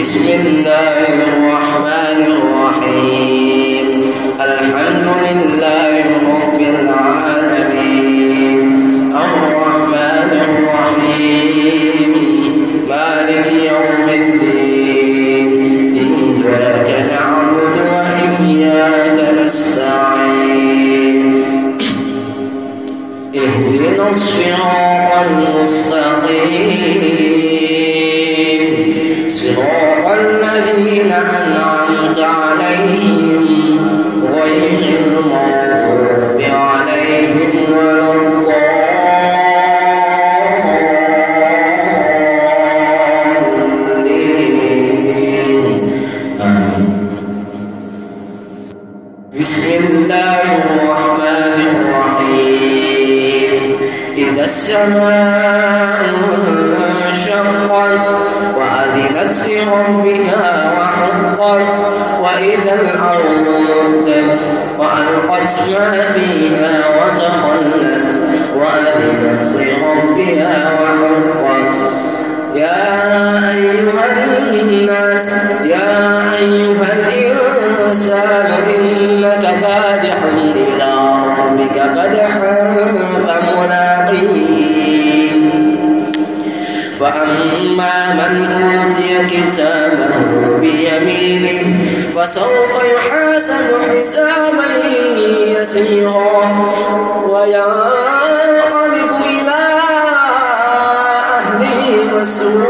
بسم الله المستقيم. صراط الذين أنعم السماء انشقت وأذنت لربها وحقت وإذا الأرض مدت وألقت ما فيها كتابه بيمينه فسوف يحاسب حسابا يسيرا. وينقلب إلى أهله مسرورا.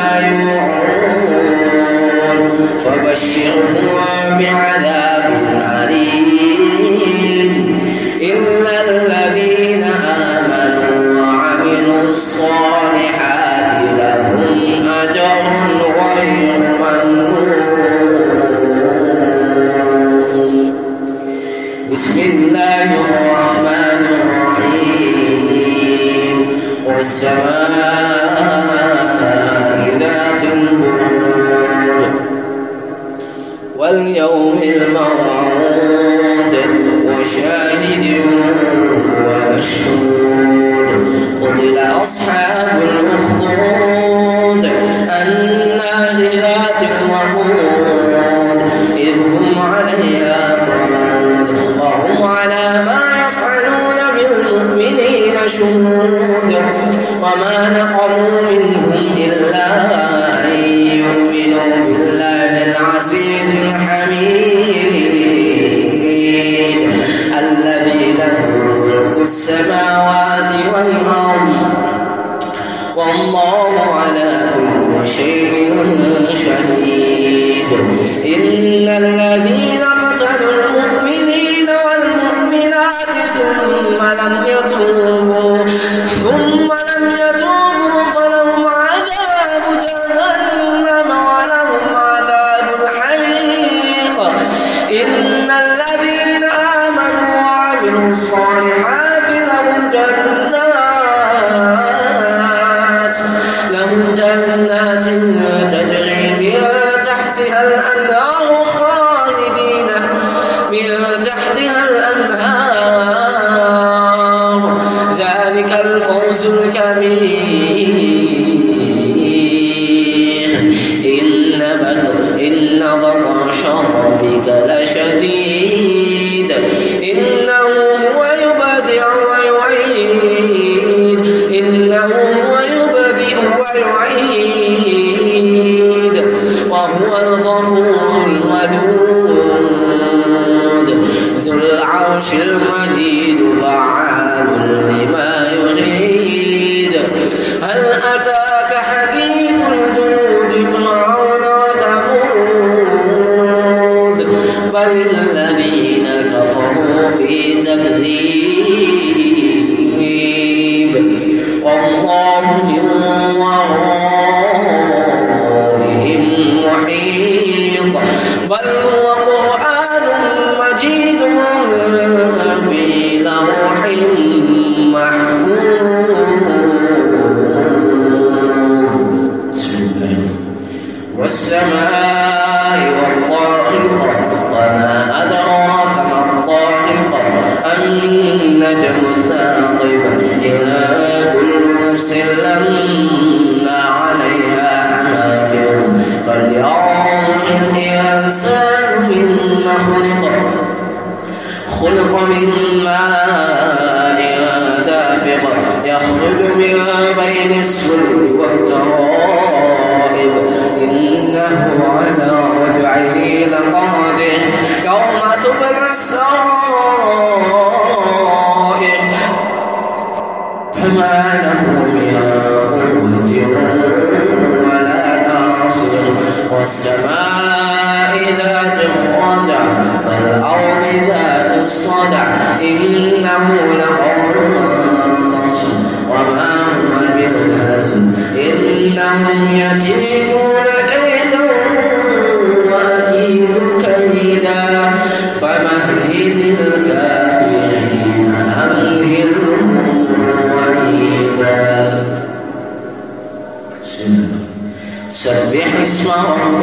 فبشرهم بعذاب Va qu'on soit obligé de le. this.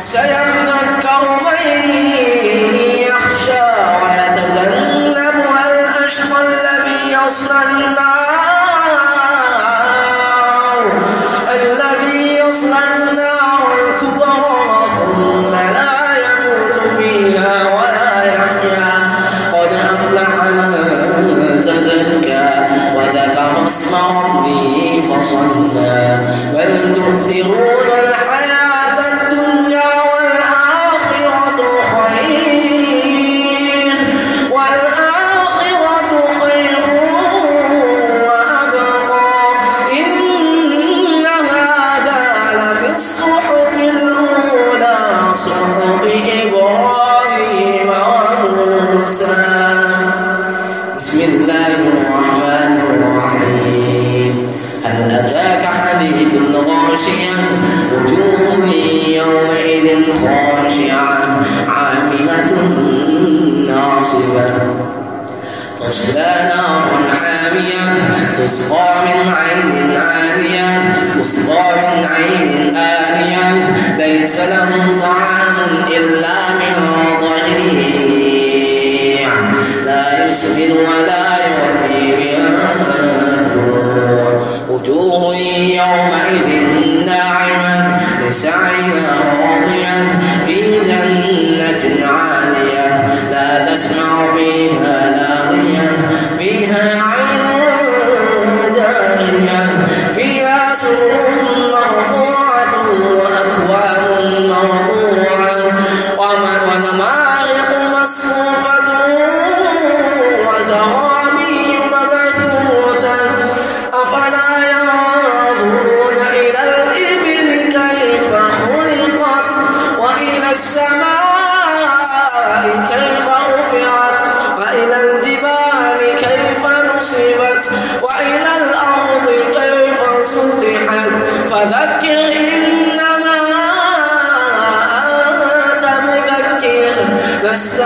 سيعود عليه في الغاشية وجوه يومئذ خاشعة عاملة ناصبة. تصلى نارا حامية تسقى من عين عالية تسقى من عين آنية. ليس لهم طعام إلا من ضريع لا يسمن ولا وجوه يومئذ ناعمة لسعيها راضية في جنة عالية لا تسمع فيها لاغية فيها وإلى الأرض كيف سطحت؟ فذكر إنما أنت مذكر لست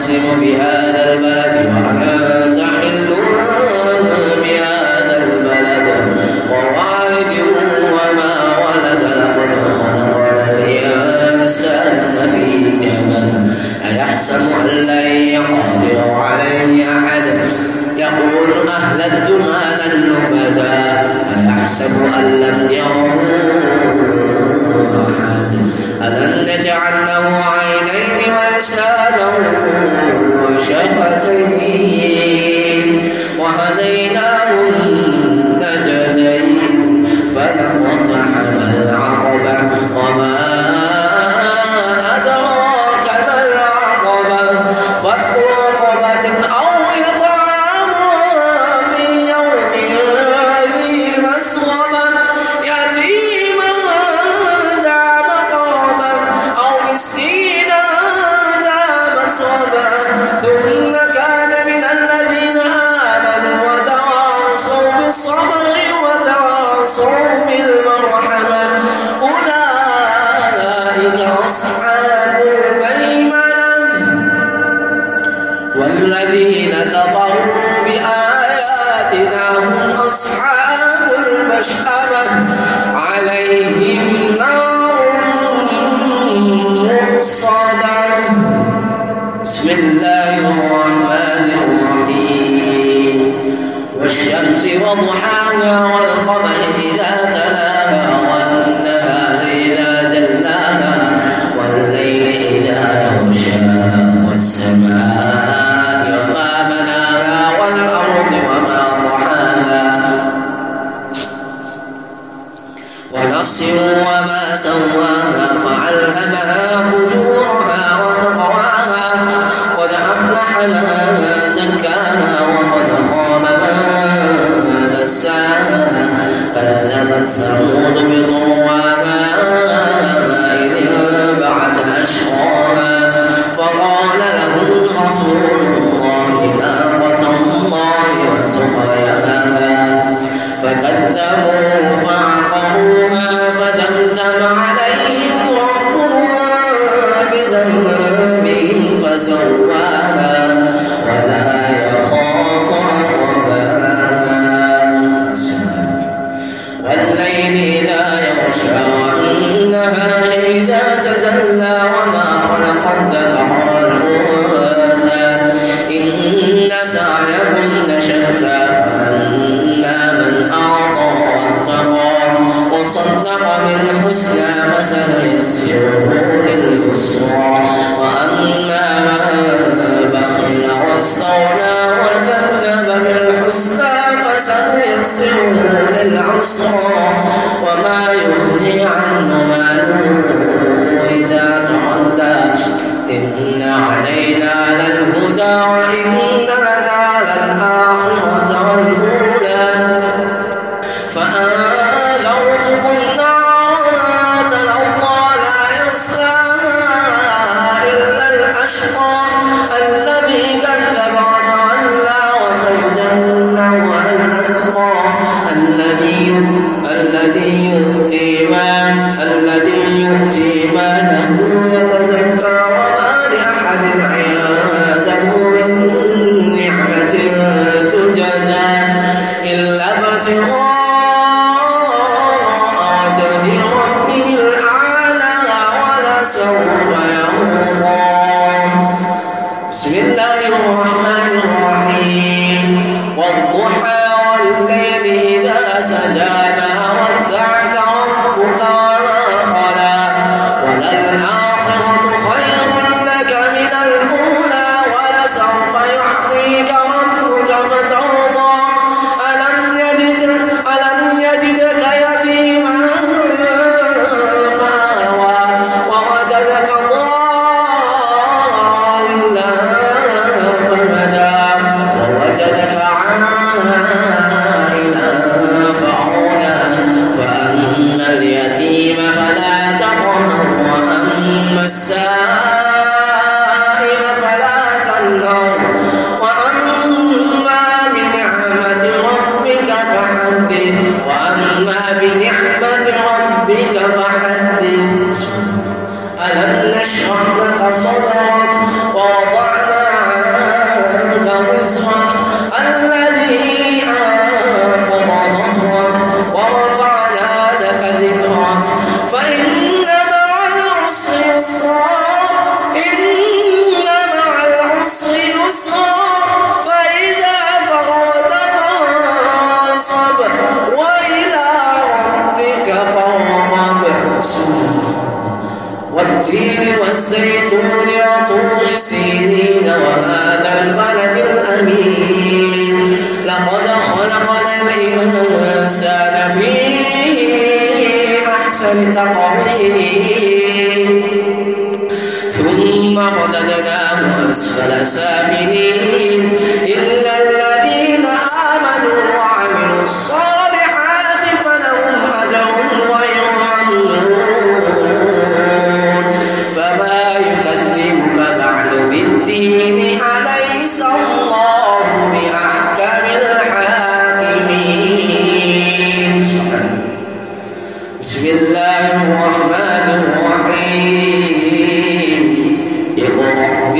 تعتصم بهذا البلد وأنت حل بهذا البلد. ووالد وما ولد لقد خلقنا الإنسان في أيحسب أن لن يقدر عليه أحد؟ يقول أهلكت مالا لبدا أيحسب أن لم يره أحد؟ ألم نجعل له لسانا وشفتين الذين كفروا بآياتنا هم أصحاب المشأمة. عليهم نار مؤصدة. بسم الله الرحمن الرحيم. والشمس وضحاها Nazareth. سافل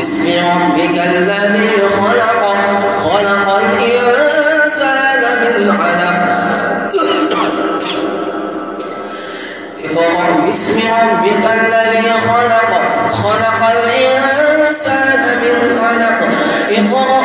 باسم ربك الذي خلق. خلق الإنسان من علق. اقرأ باسم ربك الذي خلق. خلق الإنسان من علق. اقرأ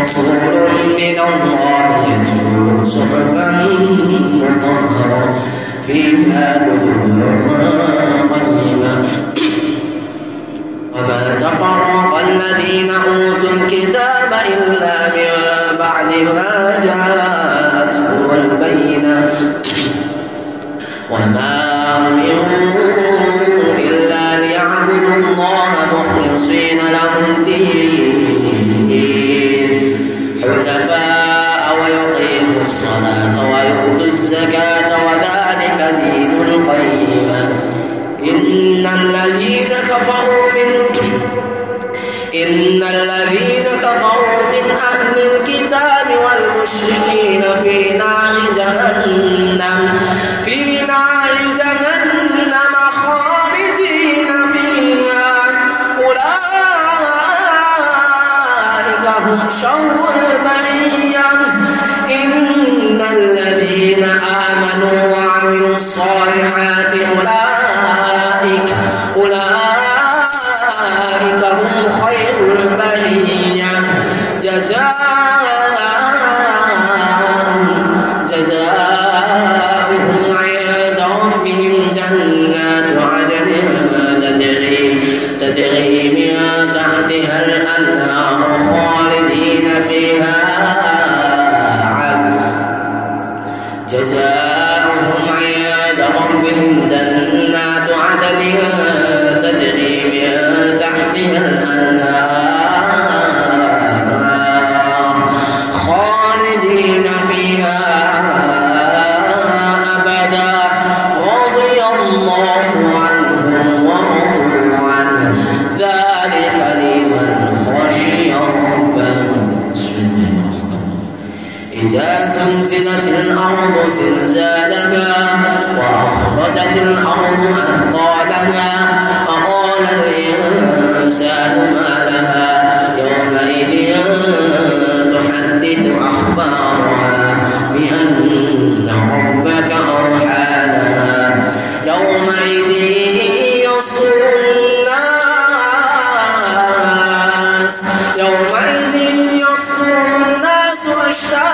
رسول من الله يتلو صحفا مطهرة فيها كتب طيبة وما تفرق الذين أوتوا الكتاب إلا من بعد ما جاءتهم البينة وما أمروا إلا ليعبدوا الله مخلصين له الدين. الزكاة وذلك دين القيمة إن الذين كفروا من إن الذين كفروا من أهل الكتاب والمشركين في نار جهنم. في نار يشاء stop.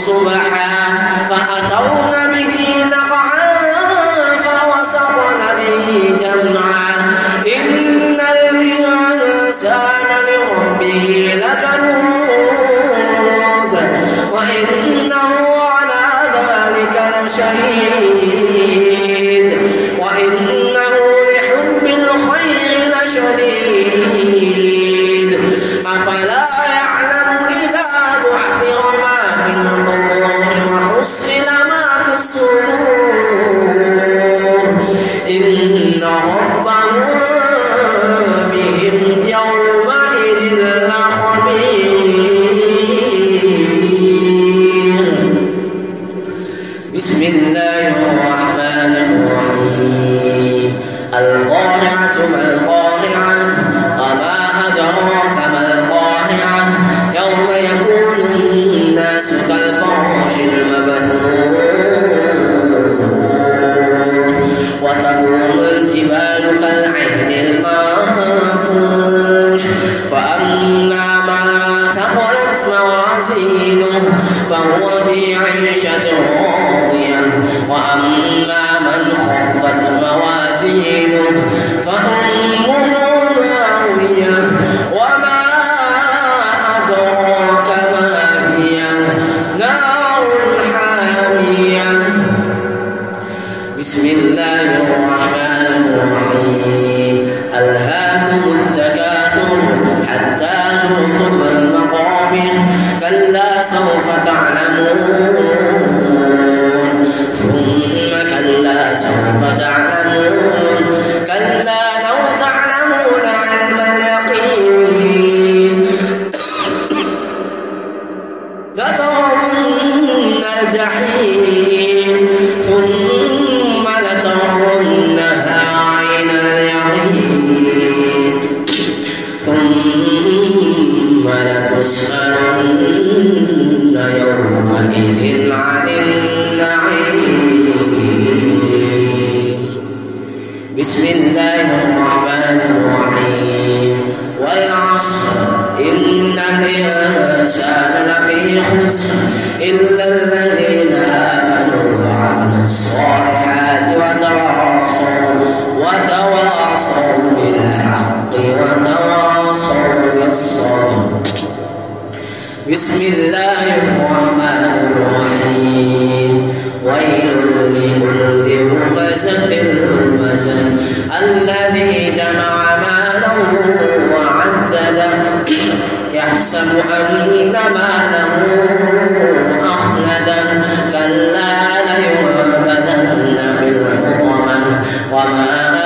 sou. وما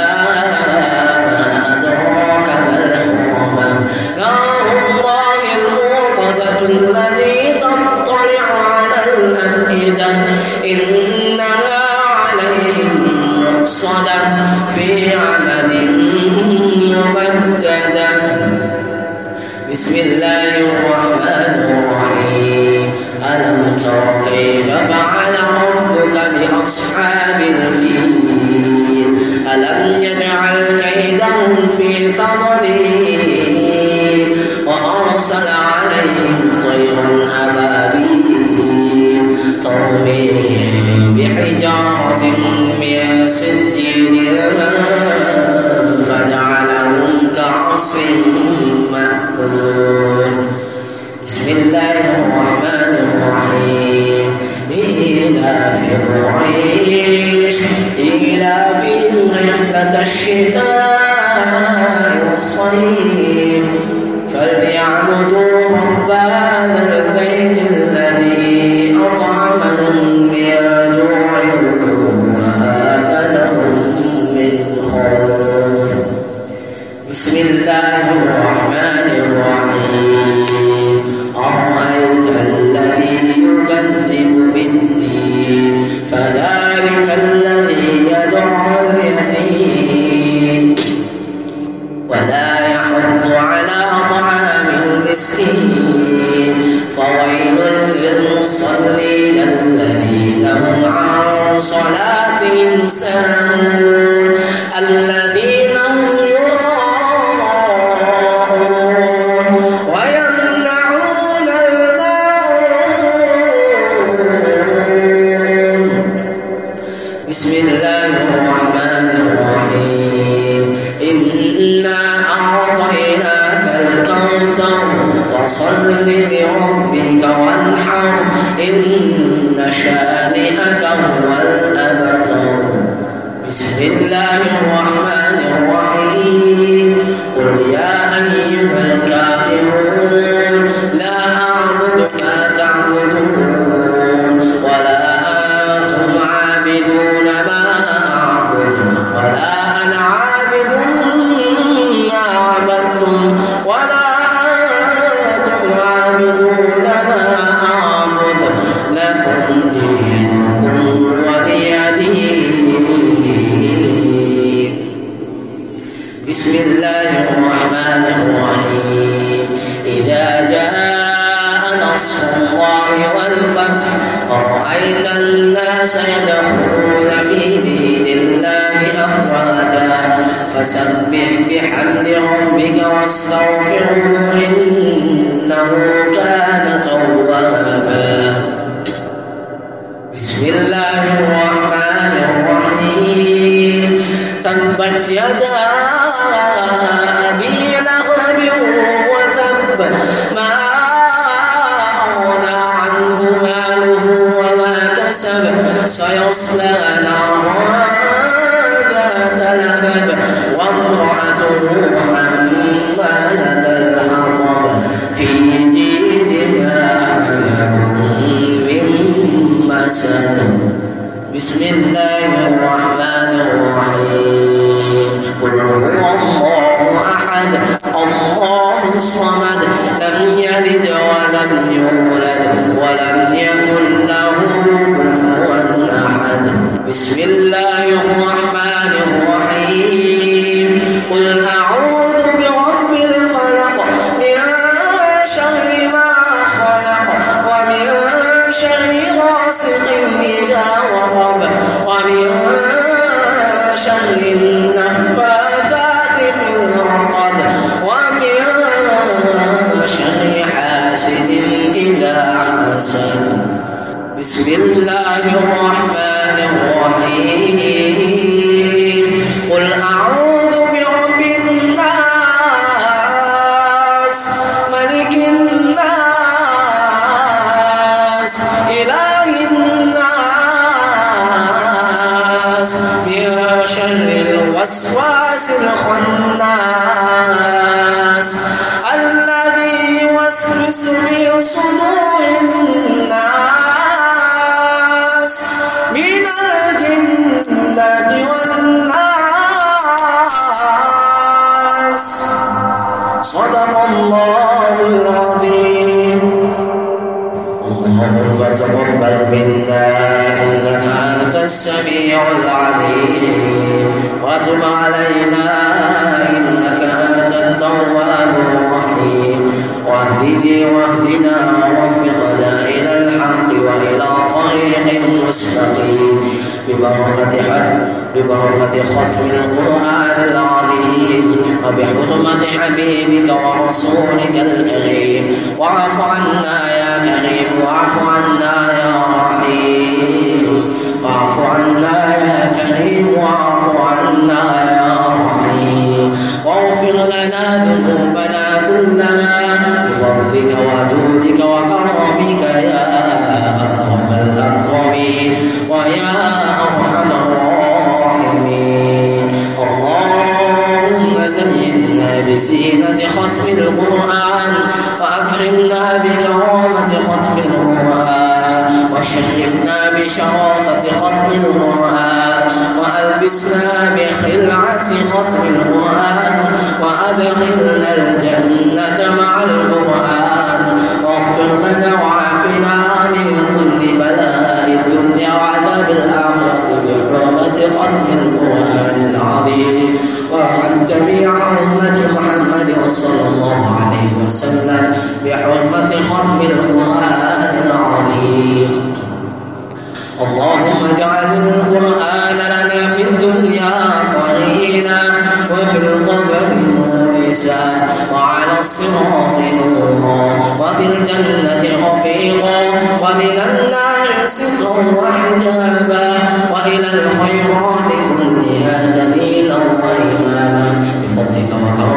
ورأيت الناس يدخلون في دين الله أفواجا فسبح بحمد ربك واستغفره إنه كان توابا. بسم الله الرحمن الرحيم. تبت يدا سيصلى نارا ذات لهب وامرأته حمالة الحطب في جيدها حبل من مسد بسم الله. السميع العليم. وتب علينا إنك أنت التواب الرحيم. واهدني واهدنا ووفقنا إلى الحق وإلى طريق مستقيم. ببركة ختم ببركة ختم القرآن العظيم. وبحرمة حبيبك ورسولك الكريم. واعف عنا يا كريم واعف عنا يا رحيم. واغفر لنا ذنوبنا كلها بفضلك وجودك وكرمك يا أكرم الأكرمين. ويا أرحم الراحمين. اللهم زينا بزينة ختم القرآن وأكرمنا بكرامة بشرافة ختم القرآن وألبسنا بخلعة ختم القرآن وأدخلنا الجنة مع القرآن. واغفر لنا وعافنا من كل بلاء الدنيا وعذاب الآخرة بحرمة ختم القرآن العظيم. وارحم جميع أمة محمد صلى الله عليه وسلم بحرمة الصراط نورا وفي الجنة رفيقا ومن النار سترا وحجابا وإلى الخيرات كلها دليلا وإماما. بفضلك وكرمك.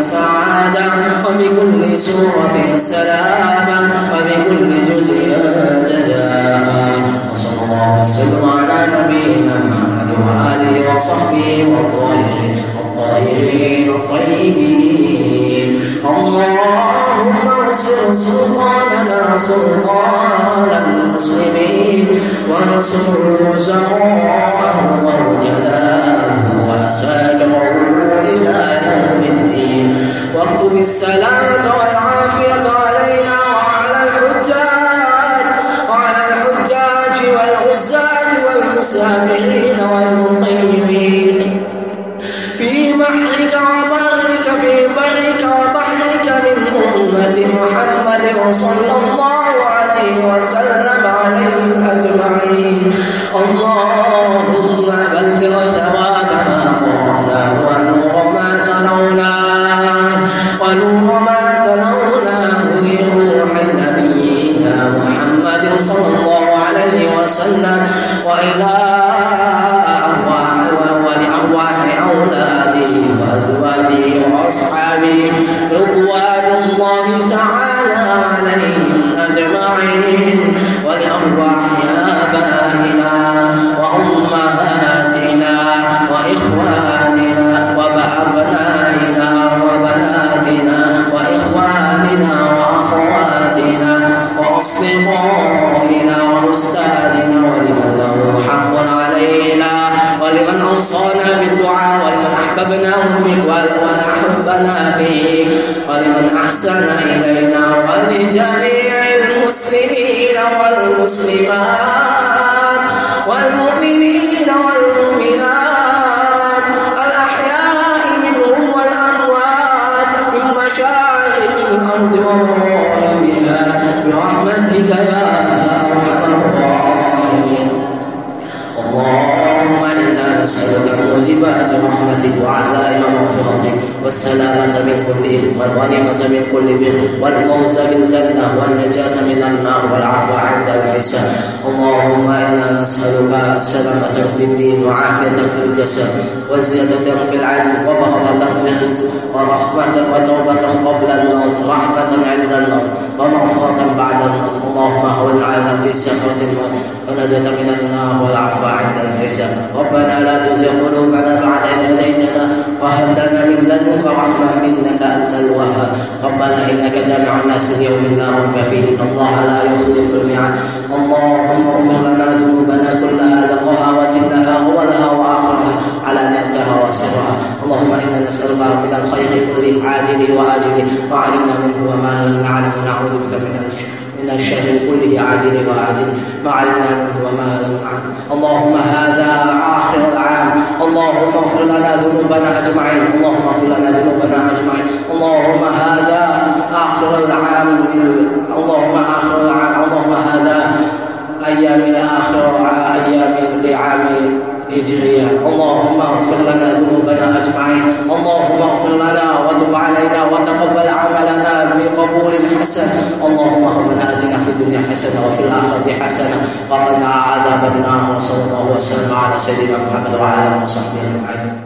سعادة وبكل سورة سلامة وبكل جزء جزاء. وصلى الله وسلم على نبينا محمد وآله وصحبه والطاهرين والطاهرين الطيبين اللهم انصر سلطاننا سلطان المسلمين وانصر وزراءه ورجلاءه وساجره إلى السلامة والعافية علينا وعلى الحجاج وعلى الحجاج والغزاة والمسافرين والمقيمين في بحرك وبرك في برك وبحرك من أمة محمد صلى الله عليه وسلم عليهم أجمعين. اللهم وأصحابه رضوان الله تعالى. أحسن إلينا ولجميع المسلمين والمسلمات والمؤمنين والمؤمنات الأحياء منهم والأموات من مشارق الأرض ومغاربها برحمتك يا أرحم الراحمين. اللهم إنا نسألك موجبات رحمتك وعزائم مغفرتك والسلامة من كل إثم والغنيمة من كل بر والفوز بالجنة والنجاة من النار والعفو عند الحساب. اللهم إنا نسألك سلامة في الدين وعافية في الجسد وزيادة في العلم وبركة في الرزق ورحمة وتوبة قبل الموت رحمة عند الموت ومغفرة بعد الموت. اللهم هون علينا في الموت ونجاة من النار والعفو عند الحساب ربنا لا تزغ قلوبنا بعد إذ هديتنا وهب لنا من لدنك رحمة إنك أنت الوهاب. ربنا إنك جامع الناس اليوم لا ريب فيه إن الله لا يخلف الميعاد. اللهم اغفر لنا ذنوبنا كلها دقها وجلها أولها وآخرها علانيتها وسرها. اللهم إنا نسألك من الخير كله عاجله وآجله وعلمنا منه وما لم نعلم ونعوذ بك من الشر. من الشر كله عاجله وآجله ما علمنا منه وما لم نعلم. اللهم هذا آخر العام. اللهم اغفر لنا ذنوبنا أجمعين. اللهم اغفر لنا ذنوبنا أجمعين. اللهم هذا آخر العام. اللهم آخر العام. اللهم هذا أيام آخر أيام لعام هجرية اللهم اغفر لنا ذنوبنا أجمعين. اللهم اغفر لنا وتب علينا وتقبل عملنا بقبول حسن. اللهم ربنا آتنا في الدنيا حسنة وفي الآخرة حسنة. وقنا عذاب النار. وصلى الله وسلم على سيدنا محمد وعلى آله وصحبه أجمعين.